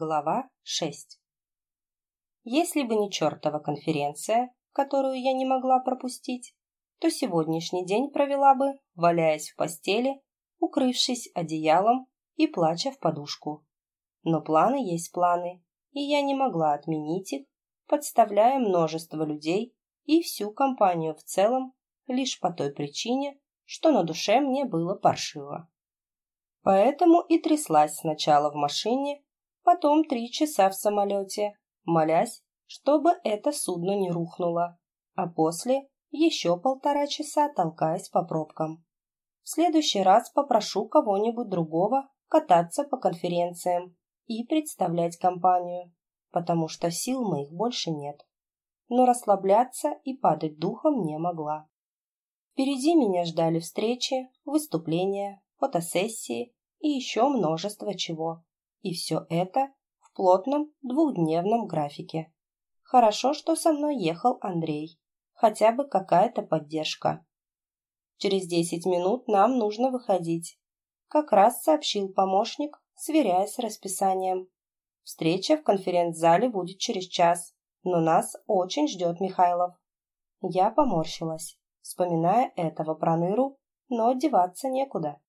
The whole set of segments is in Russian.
Глава 6 Если бы не чертова конференция, которую я не могла пропустить, то сегодняшний день провела бы, валяясь в постели, укрывшись одеялом и плача в подушку. Но планы есть планы, и я не могла отменить их, подставляя множество людей и всю компанию в целом лишь по той причине, что на душе мне было паршиво. Поэтому и тряслась сначала в машине, потом три часа в самолете, молясь, чтобы это судно не рухнуло, а после еще полтора часа толкаясь по пробкам. В следующий раз попрошу кого-нибудь другого кататься по конференциям и представлять компанию, потому что сил моих больше нет. Но расслабляться и падать духом не могла. Впереди меня ждали встречи, выступления, фотосессии и еще множество чего. И все это в плотном двухдневном графике. Хорошо, что со мной ехал Андрей. Хотя бы какая-то поддержка. Через десять минут нам нужно выходить. Как раз сообщил помощник, сверяясь с расписанием. Встреча в конференц-зале будет через час, но нас очень ждет Михайлов. Я поморщилась, вспоминая этого проныру, но одеваться некуда.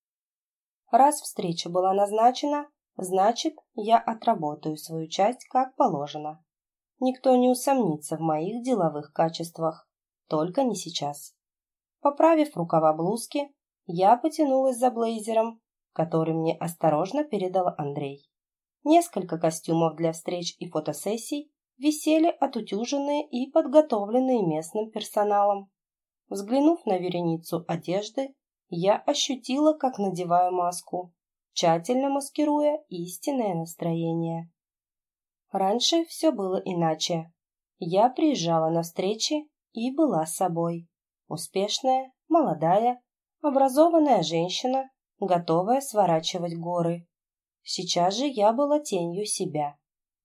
Раз встреча была назначена, значит, я отработаю свою часть как положено. Никто не усомнится в моих деловых качествах, только не сейчас. Поправив рукава блузки, я потянулась за блейзером, который мне осторожно передал Андрей. Несколько костюмов для встреч и фотосессий висели отутюженные и подготовленные местным персоналом. Взглянув на вереницу одежды, я ощутила, как надеваю маску, тщательно маскируя истинное настроение. Раньше все было иначе. Я приезжала на встречи и была собой. Успешная, молодая, образованная женщина, готовая сворачивать горы. Сейчас же я была тенью себя,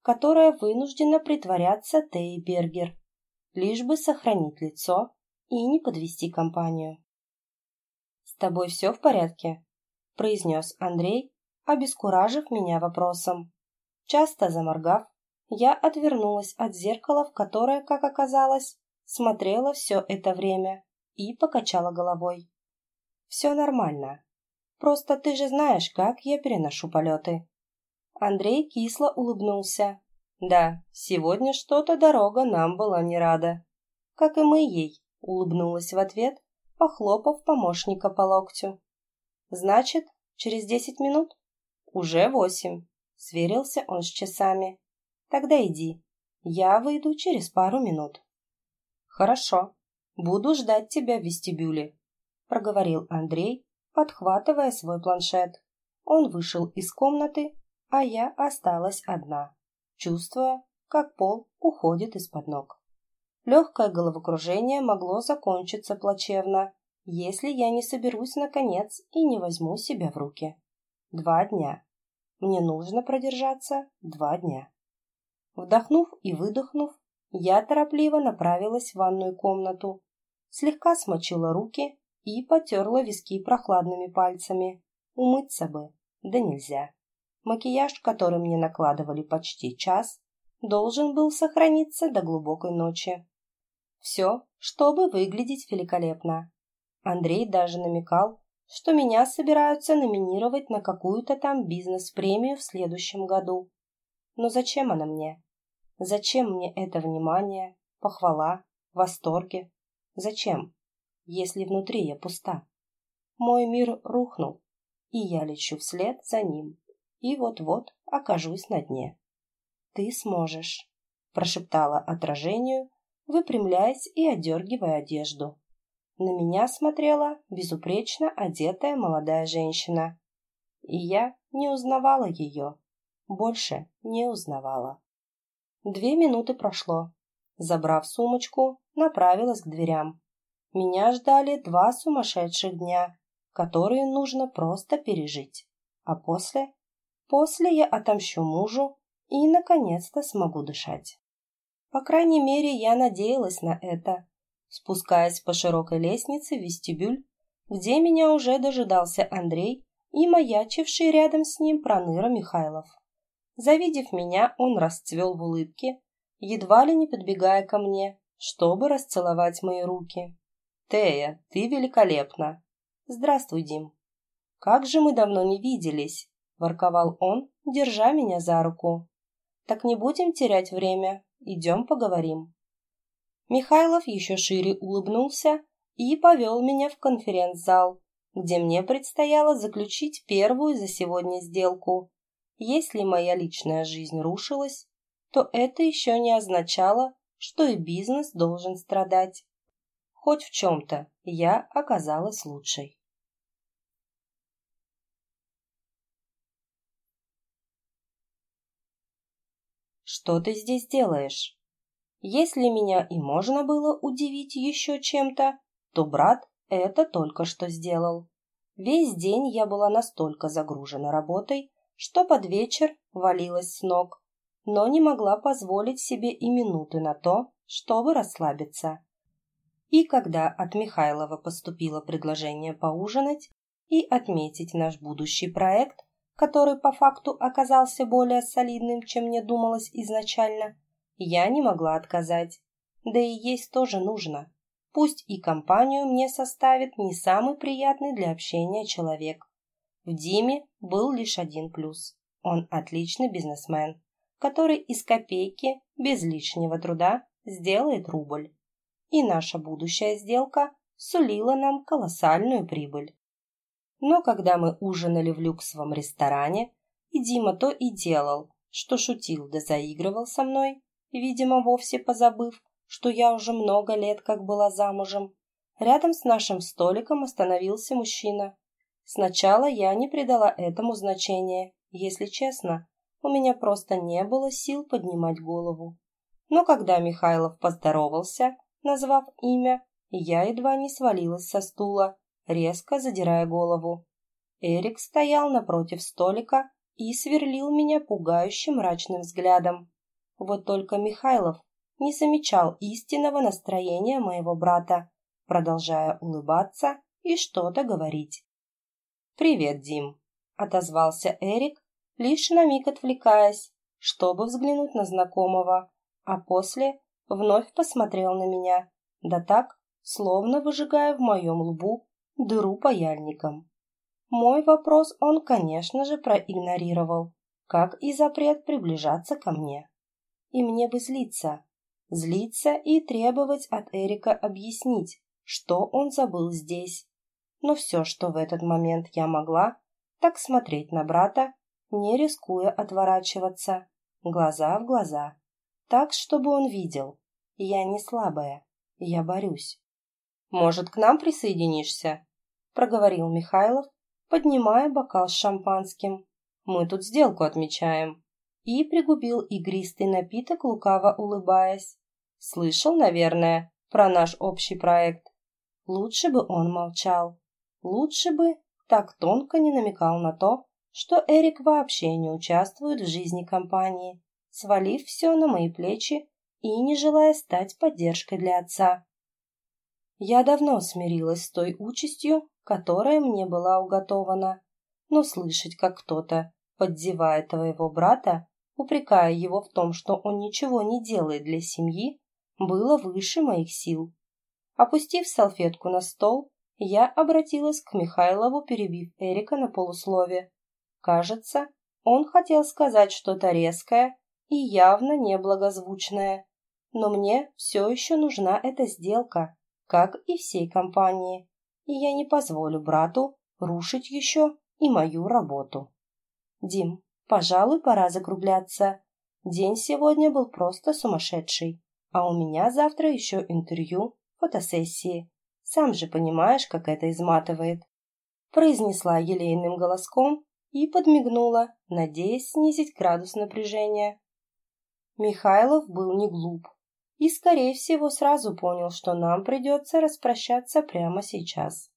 которая вынуждена притворяться Тейбергер, лишь бы сохранить лицо и не подвести компанию. «С тобой все в порядке?» – произнес Андрей, обескуражив меня вопросом. Часто заморгав, я отвернулась от зеркала, в которое, как оказалось, смотрела все это время и покачала головой. «Все нормально. Просто ты же знаешь, как я переношу полеты». Андрей кисло улыбнулся. «Да, сегодня что-то дорога нам была не рада». «Как и мы ей», — улыбнулась в ответ, похлопав помощника по локтю. «Значит, через десять минут?» «Уже восемь», — сверился он с часами. «Тогда иди. Я выйду через пару минут». «Хорошо. Буду ждать тебя в вестибюле», — проговорил Андрей, подхватывая свой планшет. Он вышел из комнаты, а я осталась одна, чувствуя, как пол уходит из-под ног. Легкое головокружение могло закончиться плачевно, если я не соберусь наконец и не возьму себя в руки. Два дня. Мне нужно продержаться два дня. Вдохнув и выдохнув, я торопливо направилась в ванную комнату, слегка смочила руки и потерла виски прохладными пальцами. Умыться бы, да нельзя. Макияж, который мне накладывали почти час, должен был сохраниться до глубокой ночи. Все, чтобы выглядеть великолепно. Андрей даже намекал, что меня собираются номинировать на какую-то там бизнес-премию в следующем году. Но зачем она мне? Зачем мне это внимание, похвала, восторги? Зачем, если внутри я пуста? Мой мир рухнул, и я лечу вслед за ним, и вот-вот окажусь на дне. «Ты сможешь», – прошептала отражению, выпрямляясь и одергивая одежду. На меня смотрела безупречно одетая молодая женщина, и я не узнавала ее, больше не узнавала. Две минуты прошло. Забрав сумочку, направилась к дверям. Меня ждали два сумасшедших дня, которые нужно просто пережить. А после? После я отомщу мужу и, наконец-то, смогу дышать. По крайней мере, я надеялась на это, спускаясь по широкой лестнице в вестибюль, где меня уже дожидался Андрей и маячивший рядом с ним Проныра Михайлов. Завидев меня, он расцвел в улыбке, едва ли не подбегая ко мне, чтобы расцеловать мои руки. «Тея, ты великолепна!» «Здравствуй, Дим!» «Как же мы давно не виделись!» – ворковал он, держа меня за руку. «Так не будем терять время, идем поговорим». Михайлов еще шире улыбнулся и повел меня в конференц-зал, где мне предстояло заключить первую за сегодня сделку. Если моя личная жизнь рушилась, то это еще не означало, что и бизнес должен страдать. Хоть в чем-то я оказалась лучшей. «Что ты здесь делаешь?» Если меня и можно было удивить еще чем-то, то брат это только что сделал. Весь день я была настолько загружена работой, что под вечер валилась с ног, но не могла позволить себе и минуты на то, чтобы расслабиться. И когда от Михайлова поступило предложение поужинать и отметить наш будущий проект, который по факту оказался более солидным, чем мне думалось изначально, я не могла отказать. Да и есть тоже нужно. Пусть и компанию мне составит не самый приятный для общения человек. В Диме был лишь один плюс. Он отличный бизнесмен, который из копейки, без лишнего труда, сделает рубль. И наша будущая сделка сулила нам колоссальную прибыль. Но когда мы ужинали в люксовом ресторане, и Дима то и делал, что шутил да заигрывал со мной, видимо, вовсе позабыв, что я уже много лет как была замужем. Рядом с нашим столиком остановился мужчина. Сначала я не придала этому значения, если честно, у меня просто не было сил поднимать голову. Но когда Михайлов поздоровался, назвав имя, я едва не свалилась со стула, резко задирая голову. Эрик стоял напротив столика и сверлил меня пугающим мрачным взглядом. Вот только Михайлов не замечал истинного настроения моего брата, продолжая улыбаться и что-то говорить. «Привет, Дим», — отозвался Эрик, лишь на миг отвлекаясь, чтобы взглянуть на знакомого, а после вновь посмотрел на меня, да так, словно выжигая в моем лбу дыру паяльником. Мой вопрос он, конечно же, проигнорировал, как и запрет приближаться ко мне. И мне бы злиться, злиться и требовать от Эрика объяснить, что он забыл здесь. Но все, что в этот момент я могла, так смотреть на брата, не рискуя отворачиваться, глаза в глаза, так, чтобы он видел. Я не слабая, я борюсь. «Может, к нам присоединишься?» — проговорил Михайлов, поднимая бокал с шампанским. «Мы тут сделку отмечаем». И пригубил игристый напиток, лукаво улыбаясь. Слышал, наверное, про наш общий проект. Лучше бы он молчал. Лучше бы так тонко не намекал на то, что Эрик вообще не участвует в жизни компании, свалив все на мои плечи и не желая стать поддержкой для отца. Я давно смирилась с той участью, которая мне была уготована, но слышать, как кто-то поддевает твоего брата, упрекая его в том, что он ничего не делает для семьи, было выше моих сил. Опустив салфетку на стол, я обратилась к Михайлову, перебив Эрика на полуслове. Кажется, он хотел сказать что-то резкое и явно неблагозвучное, но мне все еще нужна эта сделка, как и всей компании, и я не позволю брату рушить еще и мою работу. Дим, пожалуй, пора закругляться. День сегодня был просто сумасшедший. А у меня завтра еще интервью, фотосессии. Сам же понимаешь, как это изматывает. Произнесла елейным голоском и подмигнула, надеясь снизить градус напряжения. Михайлов был не глуп и, скорее всего, сразу понял, что нам придется распрощаться прямо сейчас.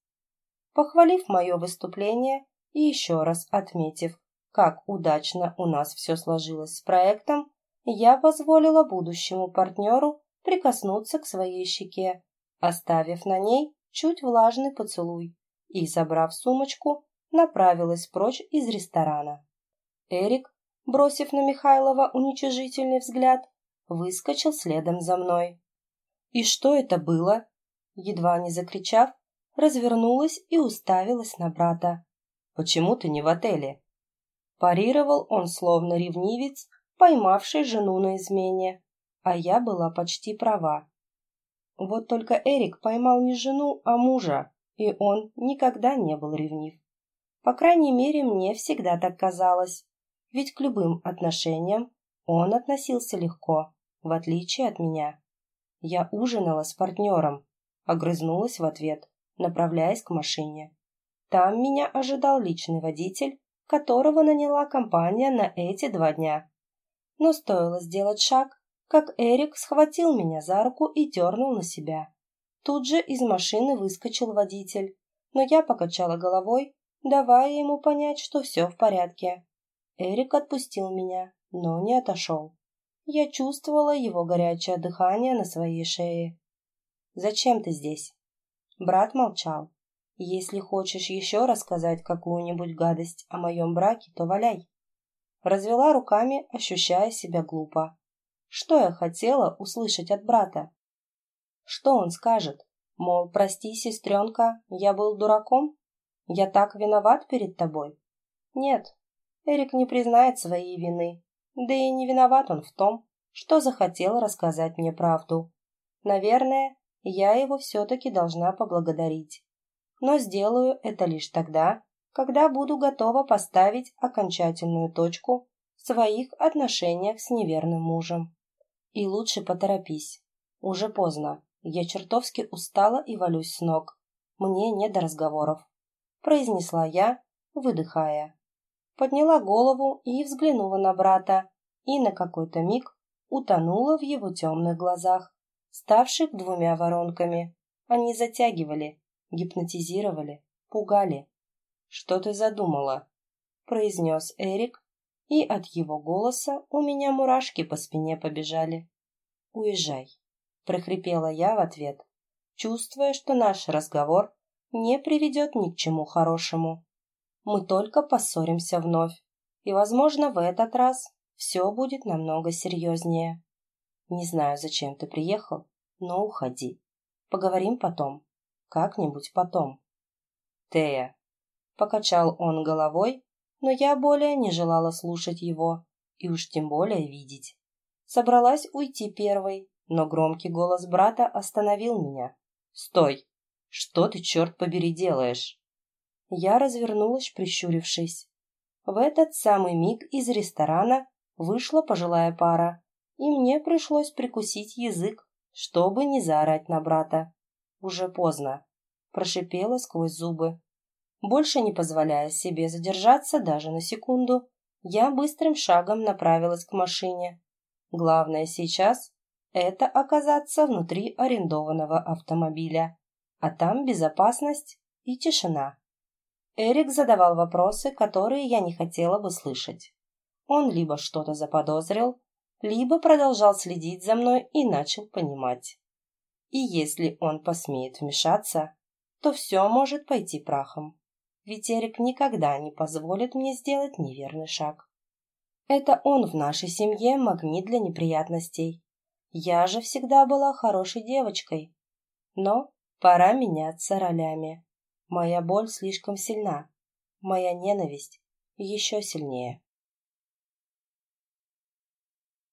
Похвалив мое выступление и еще раз отметив, как удачно у нас все сложилось с проектом, я позволила будущему партнеру прикоснуться к своей щеке, оставив на ней чуть влажный поцелуй, и, забрав сумочку, направилась прочь из ресторана. Эрик бросив на Михайлова уничижительный взгляд, выскочил следом за мной. «И что это было?» Едва не закричав, развернулась и уставилась на брата. «Почему ты не в отеле?» Парировал он словно ревнивец, поймавший жену на измене, а я была почти права. Вот только Эрик поймал не жену, а мужа, и он никогда не был ревнив. По крайней мере, мне всегда так казалось, ведь к любым отношениям он относился легко, в отличие от меня. Я ужинала с партнером, огрызнулась в ответ, направляясь к машине. Там меня ожидал личный водитель, которого наняла компания на эти два дня. Но стоило сделать шаг, как Эрик схватил меня за руку и дернул на себя. Тут же из машины выскочил водитель, но я покачала головой, давая ему понять, что все в порядке. Эрик отпустил меня, но не отошел. Я чувствовала его горячее дыхание на своей шее. «Зачем ты здесь?» Брат молчал. «Если хочешь еще рассказать какую-нибудь гадость о моем браке, то валяй». Развела руками, ощущая себя глупо. Что я хотела услышать от брата? Что он скажет? Мол, прости, сестренка, я был дураком? Я так виноват перед тобой? Нет, Эрик не признает своей вины. Да и не виноват он в том, что захотел рассказать мне правду. Наверное, я его все-таки должна поблагодарить. Но сделаю это лишь тогда, когда буду готова поставить окончательную точку в своих отношениях с неверным мужем. И лучше поторопись. Уже поздно. Я чертовски устала и валюсь с ног. Мне не до разговоров. Произнесла я, выдыхая. Подняла голову и взглянула на брата, и на какой-то миг утонула в его темных глазах, ставших двумя воронками. Они затягивали, гипнотизировали, пугали. «Что ты задумала?» – произнес Эрик, и от его голоса у меня мурашки по спине побежали. «Уезжай», — прохрипела я в ответ, чувствуя, что наш разговор не приведет ни к чему хорошему. Мы только поссоримся вновь, и, возможно, в этот раз все будет намного серьезнее. Не знаю, зачем ты приехал, но уходи. Поговорим потом. Как-нибудь потом. Тея. Покачал он головой, но я более не желала слушать его и уж тем более видеть. Собралась уйти первой, но громкий голос брата остановил меня. «Стой! Что ты, черт побери, делаешь?» Я развернулась, прищурившись. В этот самый миг из ресторана вышла пожилая пара, и мне пришлось прикусить язык, чтобы не заорать на брата. Уже поздно. Прошипела сквозь зубы. Больше не позволяя себе задержаться даже на секунду, я быстрым шагом направилась к машине. Главное сейчас – это оказаться внутри арендованного автомобиля, а там безопасность и тишина. Эрик задавал вопросы, которые я не хотела бы слышать. Он либо что-то заподозрил, либо продолжал следить за мной и начал понимать. И если он посмеет вмешаться, то все может пойти прахом ведь Эрик никогда не позволит мне сделать неверный шаг. Это он в нашей семье магнит для неприятностей. Я же всегда была хорошей девочкой. Но пора меняться ролями. Моя боль слишком сильна. Моя ненависть еще сильнее.